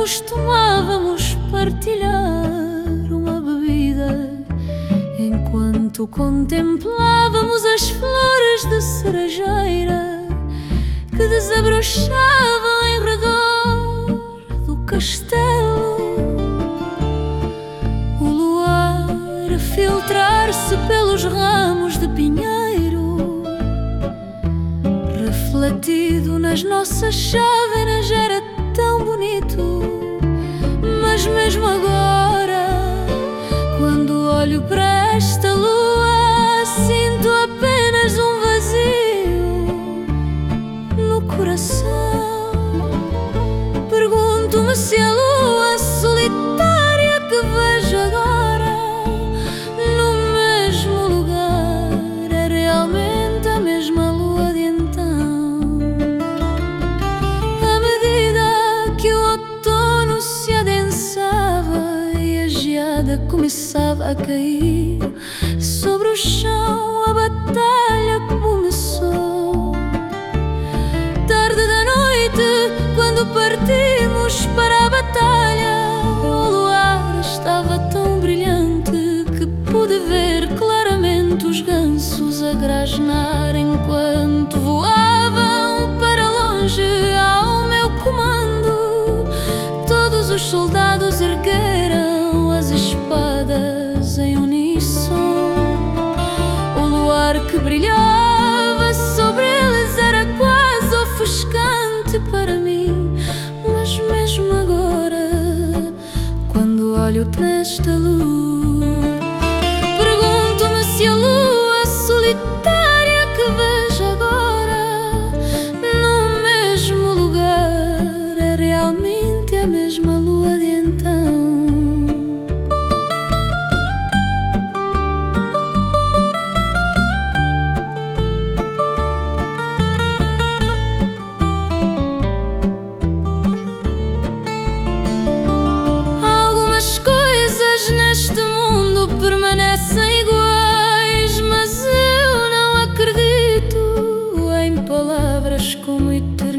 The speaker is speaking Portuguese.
costumávamos partilhar uma bebida enquanto contemplávamos as flores de cerejeira que desabrochavam em redor do castelo. O luar a filtrar-se pelos ramos de pinheiro, refletido nas nossas chávenas, era tão bonito. Mas mesmo agora, quando olho para esta lua, sinto apenas um vazio no coração. Pergunto-me se a lua começava a cair sobre o chão, a batalha começou. Tarde da noite, quando partimos para a batalha, o luar estava tão brilhante que pude ver claramente os gansos a grasnar enquanto voavam para longe ao meu comando. Todos os soldados ergueram as espadas olho para esta luz, pergunto-me se a lua solitária como e tu.